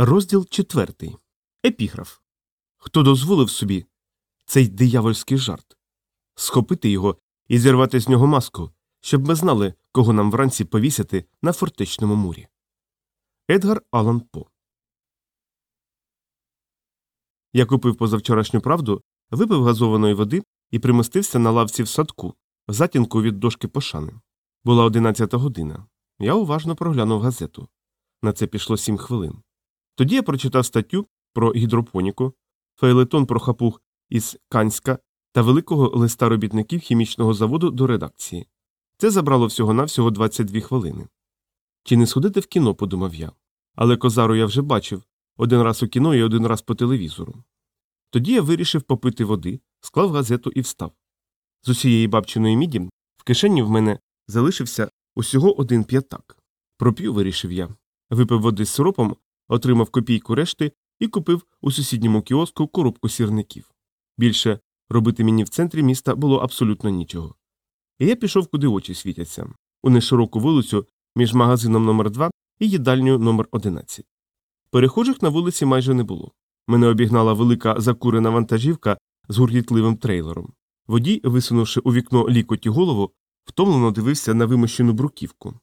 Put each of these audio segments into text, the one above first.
Розділ четвертий. Епіграф. Хто дозволив собі цей диявольський жарт? Схопити його і зірвати з нього маску, щоб ми знали, кого нам вранці повісити на фортечному мурі. Едгар Алан По. Я купив позавчорашню правду, випив газованої води і примостився на лавці в садку, в затінку від дошки пошани. Була одинадцята година. Я уважно проглянув газету. На це пішло сім хвилин. Тоді я прочитав статтю про гідропоніку, фейлетон про хапуг із Канська та великого листа робітників хімічного заводу до редакції. Це забрало всього навсього 22 хвилини. Чи не сходити в кіно, подумав я. Але козару я вже бачив один раз у кіно і один раз по телевізору. Тоді я вирішив попити води, склав газету і встав. З усієї бабчиної міді в кишені в мене залишився усього один п'ятак. Проп'ю, вирішив я. Випив води з сиропом, отримав копійку решти і купив у сусідньому кіоску коробку сірників. Більше робити мені в центрі міста було абсолютно нічого. І я пішов, куди очі світяться, у нешироку вулицю між магазином номер 2 і їдальнею номер 11 Перехожих на вулиці майже не було. Мене обігнала велика закурена вантажівка з гуркітливим трейлером. Водій, висунувши у вікно лікоті голову, втомлено дивився на вимощену бруківку.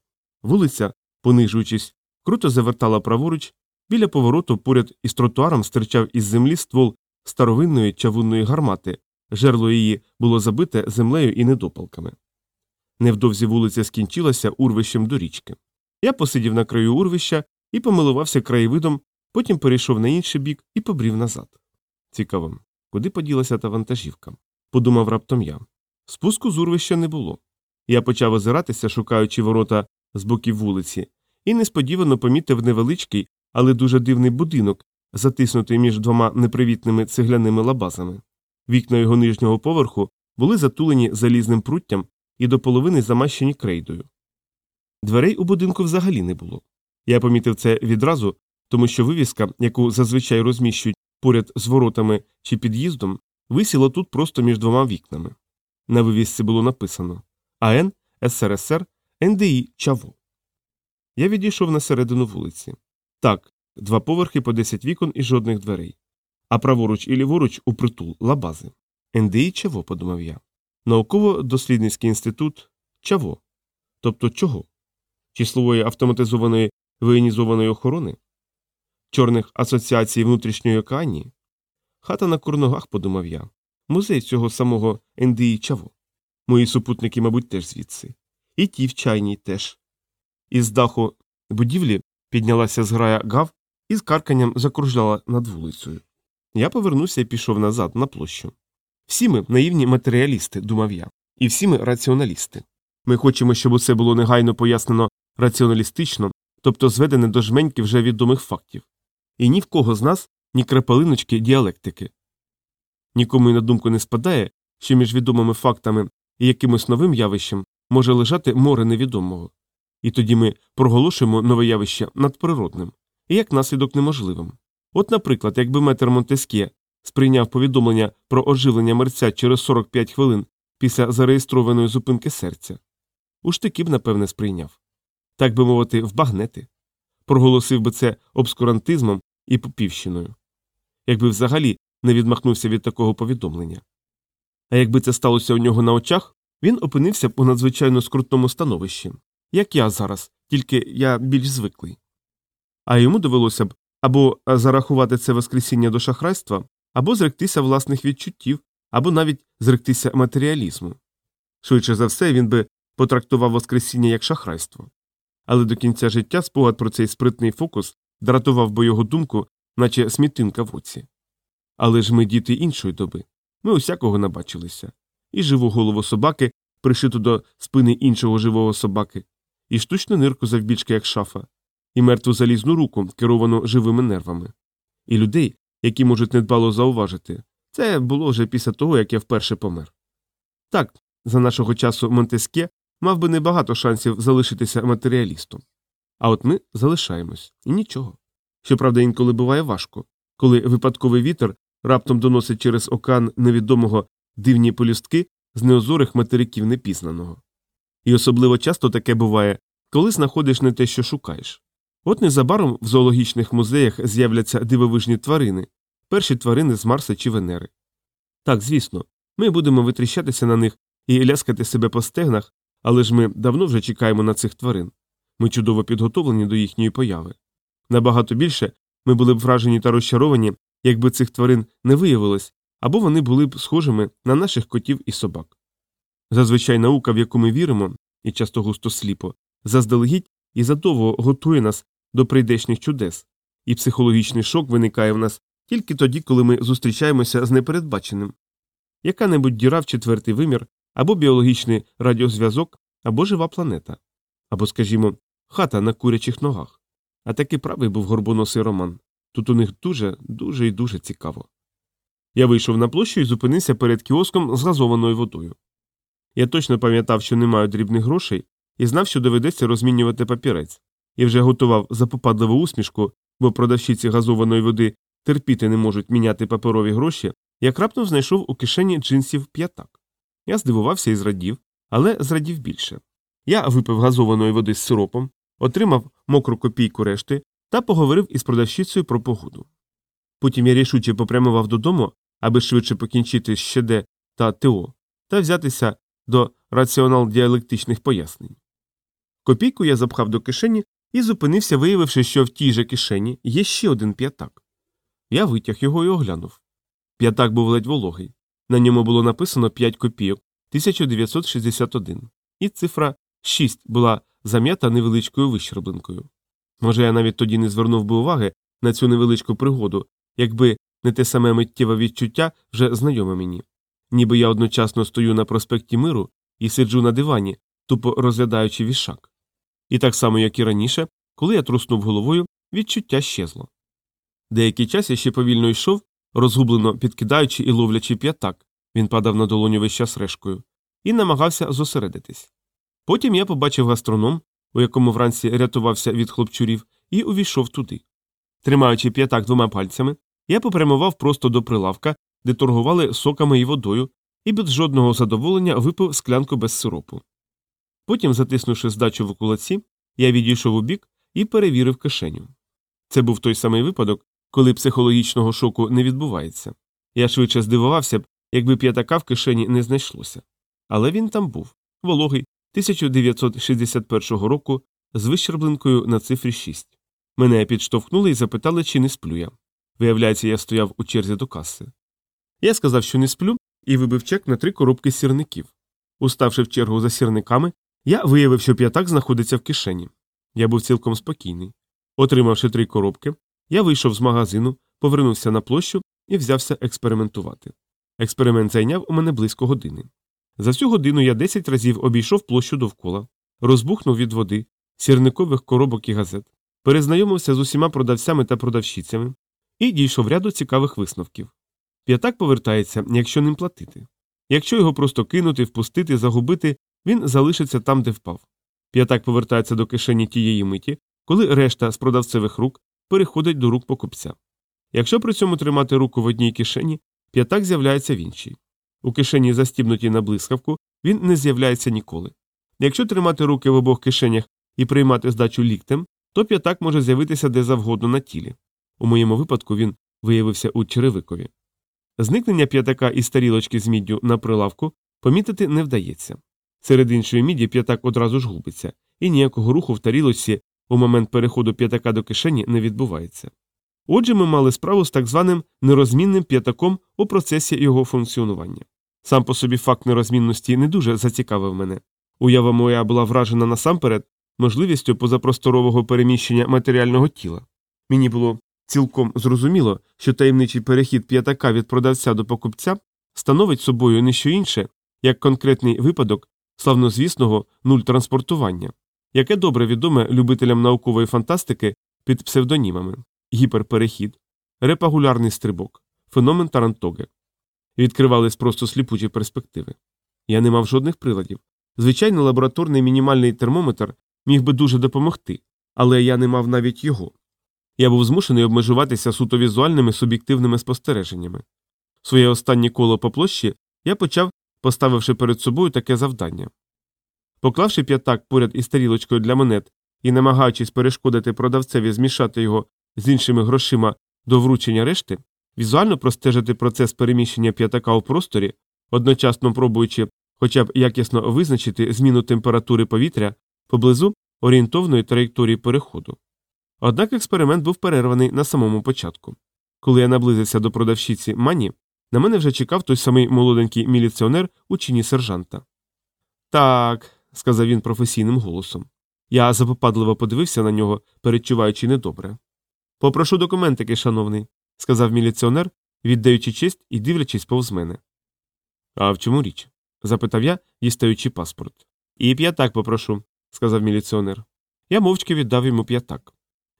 Вулиця, понижуючись, круто завертала праворуч, біля повороту поряд із тротуаром стирчав із землі ствол старовинної чавунної гармати, жерло її було забите землею і недопалками. Невдовзі вулиця скінчилася урвищем до річки. Я посидів на краю урвища і помилувався краєвидом, потім перейшов на інший бік і побрів назад. Цікаво, куди поділася та вантажівка? подумав раптом я. Спуску з урвища не було. Я почав озиратися, шукаючи ворота з боків вулиці, і несподівано помітив невеличкий, але дуже дивний будинок, затиснутий між двома непривітними цегляними лабазами. Вікна його нижнього поверху були затулені залізним пруттям і до половини замащені крейдою. Дверей у будинку взагалі не було. Я помітив це відразу, тому що вивіска, яку зазвичай розміщують поряд з воротами чи під'їздом, висіла тут просто між двома вікнами. На вивісці було написано АН СРСР НДІ Чаво. Я відійшов на середину вулиці. Так, два поверхи по 10 вікон і жодних дверей. А праворуч і ліворуч у притул лабази. НДІ Чаво, подумав я. Науково-дослідницький інститут Чаво. Тобто чого? Числової автоматизованої воєнізованої охорони? Чорних асоціацій внутрішньої океанії? Хата на курногах, подумав я. Музей цього самого НДІ Чаво. Мої супутники, мабуть, теж звідси. І ті в чайній теж. Із даху будівлі піднялася зграя гав і з карканням закружляла над вулицею. Я повернувся і пішов назад на площу. Всі ми наївні матеріалісти, думав я, і всі ми раціоналісти. Ми хочемо, щоб усе було негайно пояснено раціоналістично, тобто зведене до жменьки вже відомих фактів. І ні в кого з нас ні крапалиночки діалектики. Нікому й на думку не спадає, що між відомими фактами і якимось новим явищем може лежати море невідомого. І тоді ми проголошуємо нове явище надприродним і як наслідок неможливим. От, наприклад, якби метр Монтескє сприйняв повідомлення про оживлення мерця через 45 хвилин після зареєстрованої зупинки серця. У штики б, напевне, сприйняв. Так би мовити, вбагнети. Проголосив би це обскурантизмом і попівщиною. Якби взагалі не відмахнувся від такого повідомлення. А якби це сталося у нього на очах, він опинився б у надзвичайно скрутному становищі, як я зараз, тільки я більш звиклий. А йому довелося б або зарахувати це воскресіння до шахрайства, або зректися власних відчуттів, або навіть зректися матеріалізму. Швидше за все, він би потрактував воскресіння як шахрайство. Але до кінця життя спогад про цей спритний фокус дратував би його думку, наче смітинка в оці. Але ж ми діти іншої доби. Ми усякого набачилися. І живу голову собаки, пришиту до спини іншого живого собаки, і штучну нирку завбільшки, як шафа, і мертву залізну руку, керовану живими нервами, і людей, які можуть недбало зауважити. Це було вже після того, як я вперше помер. Так, за нашого часу Монтескє мав би небагато шансів залишитися матеріалістом. А от ми залишаємось і нічого. Щоправда, інколи буває важко, коли випадковий вітер раптом доносить через океан невідомого дивні полюстки з неозорих материків непізнаного. І особливо часто таке буває, коли знаходиш не те, що шукаєш. От незабаром в зоологічних музеях з'являться дивовижні тварини, перші тварини з Марса чи Венери. Так, звісно, ми будемо витріщатися на них і ляскати себе по стегнах, але ж ми давно вже чекаємо на цих тварин. Ми чудово підготовлені до їхньої появи. Набагато більше ми були б вражені та розчаровані, якби цих тварин не виявилось, або вони були б схожими на наших котів і собак. Зазвичай наука, в яку ми віримо, і часто густо сліпо, заздалегідь і задовго готує нас до прийдешніх чудес, і психологічний шок виникає в нас тільки тоді, коли ми зустрічаємося з непередбаченим. Яка небудь діра в четвертий вимір, або біологічний радіозв'язок, або жива планета, або, скажімо, хата на курячих ногах. А таки правий був горбоносий роман. Тут у них дуже, дуже і дуже цікаво. Я вийшов на площу і зупинився перед кіоском з газованою водою. Я точно пам'ятав, що не маю дрібних грошей, і знав, що доведеться розмінювати папірець, і вже готував запопадливу усмішку, бо продавщиці газованої води терпіти не можуть міняти паперові гроші, як раптом знайшов у кишені джинсів п'ятак. Я здивувався і зрадів, але зрадів більше. Я випив газованої води з сиропом, отримав мокру копійку решти та поговорив із продавщицею про погоду. Потім я рішуче попрямував додому, аби швидше покінчити з ЩД та ТО, та взятися до раціонал діалектичних пояснень. Копійку я запхав до кишені і зупинився, виявивши, що в тій же кишені є ще один п'ятак. Я витяг його і оглянув. П'ятак був ледь вологий. На ньому було написано 5 копійок 1961, і цифра 6 була зам'ята невеличкою вищербленкою. Може, я навіть тоді не звернув би уваги на цю невеличку пригоду, якби не те саме миттєве відчуття вже знайоме мені. Ніби я одночасно стою на проспекті Миру і сиджу на дивані, тупо розглядаючи вішак. І так само, як і раніше, коли я труснув головою, відчуття щезло. Деякий час я ще повільно йшов, розгублено підкидаючи і ловлячи п'ятак, він падав на долоню весь час решкою, і намагався зосередитись. Потім я побачив гастроном, у якому вранці рятувався від хлопчурів, і увійшов туди. Тримаючи п'ятак двома пальцями, я попрямував просто до прилавка, де торгували соками і водою, і без жодного задоволення випив склянку без сиропу. Потім, затиснувши здачу в кулаці, я відійшов у бік і перевірив кишеню. Це був той самий випадок, коли психологічного шоку не відбувається. Я швидше здивувався б, якби п'ятака в кишені не знайшлося. Але він там був вологий 1961 року з вищербленкою на цифрі 6. Мене підштовхнули і запитали, чи не сплю я. Виявляється, я стояв у черзі до каси. Я сказав, що не сплю, і вибив чек на три коробки сірників. Уставши в чергу за сірниками, я виявив, що п'ятак знаходиться в кишені. Я був цілком спокійний. Отримавши три коробки, я вийшов з магазину, повернувся на площу і взявся експериментувати. Експеримент зайняв у мене близько години. За всю годину я десять разів обійшов площу довкола, розбухнув від води, сірникових коробок і газет, перезнайомився з усіма продавцями та продавщицями і дійшов ряду цікавих висновків. П'ятак повертається, якщо ним платити. Якщо його просто кинути, впустити, загубити, він залишиться там, де впав. П'ятак повертається до кишені тієї миті, коли решта з продавцевих рук переходить до рук покупця. Якщо при цьому тримати руку в одній кишені, п'ятак з'являється в іншій. У кишені, застібнутій на блискавку, він не з'являється ніколи. Якщо тримати руки в обох кишенях і приймати здачу ліктем, то п'ятак може з'явитися де завгодно на тілі. У моєму випадку він виявився у черевикові. Зникнення п'ятака із тарілочки з міддю на прилавку помітити не вдається. Серед іншої міді п'ятак одразу ж губиться, і ніякого руху в тарілочці у момент переходу п'ятака до кишені не відбувається. Отже, ми мали справу з так званим нерозмінним п'ятаком у процесі його функціонування. Сам по собі факт нерозмінності не дуже зацікавив мене. Уява моя була вражена насамперед можливістю позапросторового переміщення матеріального тіла. Мені було цілком зрозуміло, що таємничий перехід п'ятака від продавця до покупця становить собою не що інше, як конкретний випадок славнозвісного нуль транспортування, яке добре відоме любителям наукової фантастики під псевдонімами гіперперехід, репагулярний стрибок, феномен Тарантоге. Відкривались просто сліпучі перспективи. Я не мав жодних приладів. Звичайно, лабораторний мінімальний термометр міг би дуже допомогти, але я не мав навіть його. Я був змушений обмежуватися суто візуальними суб'єктивними спостереженнями. Своє останнє коло по площі я почав, поставивши перед собою таке завдання. Поклавши п'ятак поряд із тарілочкою для монет і, намагаючись перешкодити продавцеві змішати його з іншими грошима до вручення решти, візуально простежити процес переміщення п'ятака у просторі, одночасно пробуючи хоча б якісно визначити зміну температури повітря поблизу орієнтовної траєкторії переходу. Однак експеримент був перерваний на самому початку. Коли я наблизився до продавщиці Мані, на мене вже чекав той самий молоденький міліціонер у чині сержанта. Так, сказав він професійним голосом. Я запопадливо подивився на нього, передчуваючи недобре. Попрошу документики, шановний, сказав міліціонер, віддаючи честь і дивлячись повз мене. А в чому річ? запитав я, дістаючи паспорт. І п'ятак попрошу, сказав міліціонер. Я мовчки віддав йому п'ятак.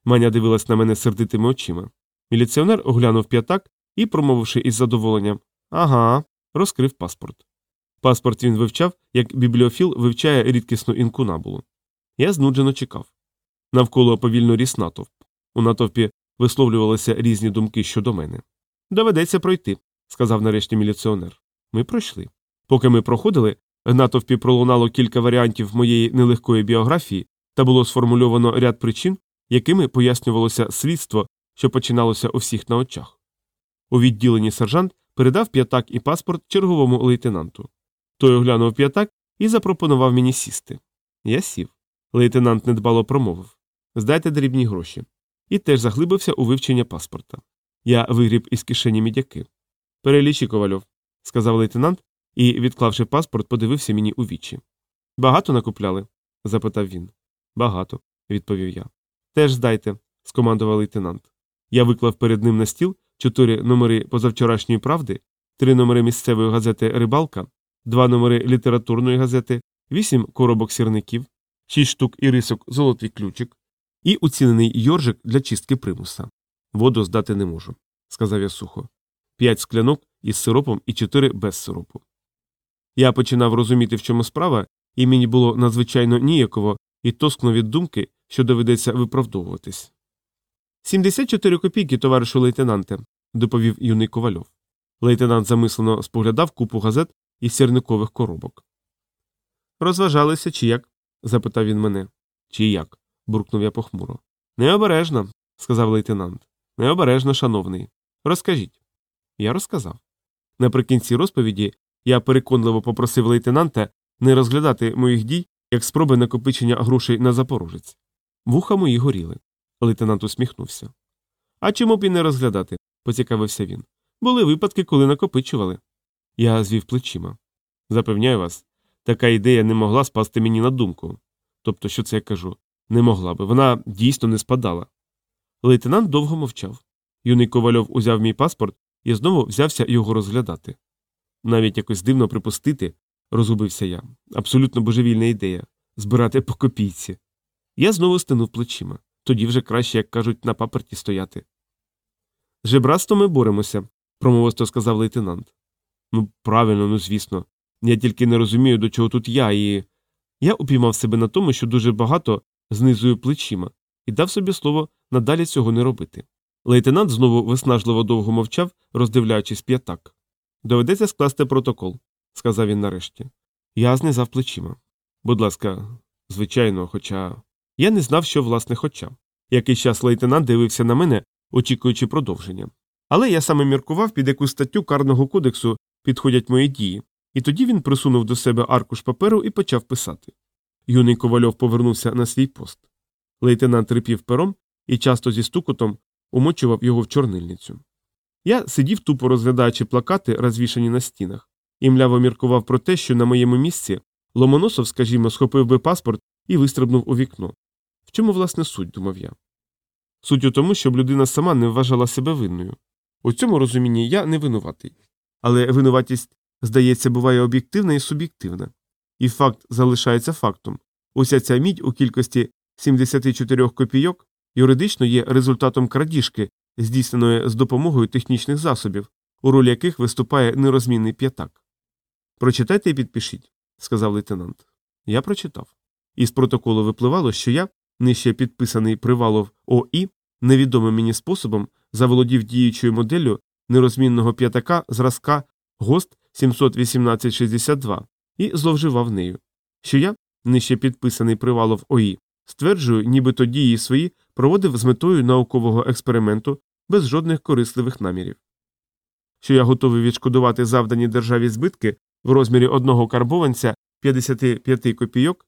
Маня дивилась на мене сердитими очима. Міліціонер оглянув п'ятак і, промовивши із задоволенням Ага, розкрив паспорт. Паспорт він вивчав, як бібліофіл вивчає рідкісну інкунабулу. Я знуджено чекав. Навколо повільно ріс натовп. У натовпі висловлювалися різні думки щодо мене. Доведеться пройти, сказав нарешті міліціонер. Ми пройшли. Поки ми проходили, в натовпі пролунало кілька варіантів моєї нелегкої біографії та було сформульовано ряд причин, якими пояснювалося слідство, що починалося у всіх на очах. У відділенні сержант передав п'ятак і паспорт черговому лейтенанту. Той оглянув п'ятак і запропонував мені сісти. Я сів. Лейтенант недбало промовив Здайте дрібні гроші. І теж заглибився у вивчення паспорта. Я вигріб із кишені мідяки. Перелічі, ковальов, сказав лейтенант і, відклавши паспорт, подивився мені у вічі. Багато накупляли? запитав він. Багато, відповів я. Теж здайте, скомандував лейтенант. Я виклав перед ним на стіл чотири номери позавчорашньої правди, три номери місцевої газети Рибалка, два номери літературної газети, вісім коробок сірників, шість штук ірисок золотий ключик і уцінений йоржик для чистки примуса. Воду здати не можу, сказав я сухо. П'ять склянок із сиропом і чотири без сиропу. Я починав розуміти, в чому справа, і мені було надзвичайно ніяково і тоскно від думки, що доведеться виправдовуватись. 74 копійки, товаришу лейтенанте, доповів юний ковальов. Лейтенант замислено споглядав купу газет і сірникових коробок. Розважалися чи як? запитав він мене. Чи як? буркнув я похмуро. Необережно, сказав лейтенант. Необережно, шановний. Розкажіть. Я розказав. Наприкінці розповіді я переконливо попросив лейтенанта не розглядати моїх дій як спроби накопичення грошей на запорожець. Вуха мої горіли. Лейтенант усміхнувся. А чому б і не розглядати? поцікавився він. Були випадки, коли накопичували. Я звів плечима. Запевняю вас, така ідея не могла спасти мені на думку. Тобто, що це я кажу, не могла би, вона дійсно не спадала. Лейтенант довго мовчав. Юний ковальов узяв мій паспорт і знову взявся його розглядати. Навіть якось дивно припустити, розгубився я. Абсолютно божевільна ідея збирати по копійці. Я знову стинув плечима. Тоді вже краще, як кажуть, на паперті стояти. Жебратство ми боремося, промовисто сказав лейтенант. Ну, правильно, ну звісно. Я тільки не розумію, до чого тут я, і. Я упіймав себе на тому, що дуже багато знизую плечима, і дав собі слово надалі цього не робити. Лейтенант знову виснажливо довго мовчав, роздивляючись п'ятак. Доведеться скласти протокол, сказав він нарешті. Я знизав плечима. Будь ласка, звичайно, хоча. Я не знав, що власне хоча. Якийсь час лейтенант дивився на мене, очікуючи продовження. Але я саме міркував, під яку статтю карного кодексу підходять мої дії, і тоді він присунув до себе аркуш паперу і почав писати. Юний ковальов повернувся на свій пост. Лейтенант рипів пером і часто зі стукотом умочував його в чорнильницю. Я сидів тупо розглядаючи плакати, розвішані на стінах, і мляво міркував про те, що на моєму місці Ломоносов, скажімо, схопив би паспорт і вистрибнув у вікно. Чому, власне, суть, думав я. Суть у тому, щоб людина сама не вважала себе винною. У цьому розумінні я не винуватий. Але винуватість, здається, буває об'єктивна і суб'єктивна. І факт залишається фактом. Уся ця мідь у кількості 74 копійок юридично є результатом крадіжки, здійсненої з допомогою технічних засобів, у ролі яких виступає нерозмінний п'ятак. Прочитайте і підпишіть, сказав лейтенант. Я прочитав. Із протоколу випливало, що я, нижче підписаний Привалов ОІ, невідомим мені способом заволодів діючою моделлю нерозмінного п'ятака зразка ГОСТ 71862 і зловживав нею, що я, нижче підписаний Привалов ОІ, Стверджую, нібито дії свої проводив з метою наукового експерименту без жодних корисливих намірів. Що я готовий відшкодувати завдані державі збитки в розмірі одного карбованця 55 копійок,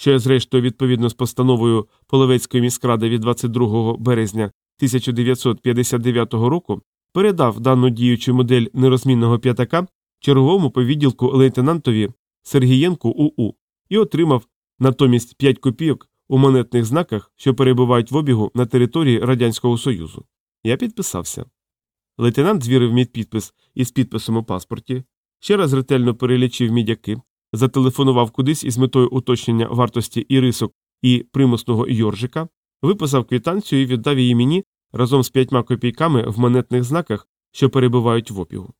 що зрештою, відповідно з постановою Половецької міськради від 22 березня 1959 року передав дану діючу модель нерозмінного п'ятака черговому по відділку лейтенантові Сергієнку УУ і отримав натомість 5 копійок у монетних знаках, що перебувають в обігу на території Радянського Союзу. Я підписався. Лейтенант звірив мій підпис із підписом у паспорті, ще раз ретельно перелічив мідяки, зателефонував кудись із метою уточнення вартості і рисок і примусного йоржика, виписав квитанцію і віддав її мені разом з п'ятьма копійками в монетних знаках, що перебувають в обігу.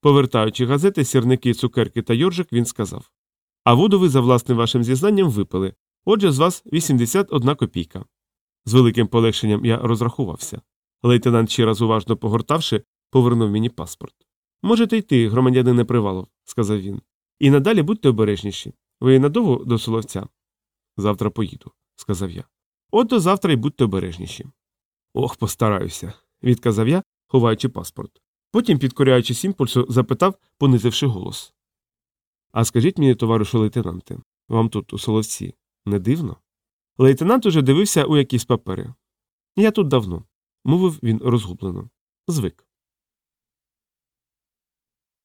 Повертаючи газети, сірники, цукерки та йоржик, він сказав А воду ви за власним вашим зізнанням випили. Отже, з вас 81 копійка. З великим полегшенням я розрахувався. Лейтенант ще раз уважно погортавши, повернув мені паспорт. Можете йти, громадянине Привалов, сказав він. І надалі будьте обережніші. Ви надовго до соловця? Завтра поїду, сказав я. От до завтра й будьте обережніші. Ох, постараюся, відказав я, ховаючи паспорт. Потім, підкоряючись імпульсу, запитав, понизивши голос. А скажіть мені, товаришу лейтенанте, вам тут у соловці не дивно? Лейтенант уже дивився у якісь папери. Я тут давно, мовив він розгублено. Звик.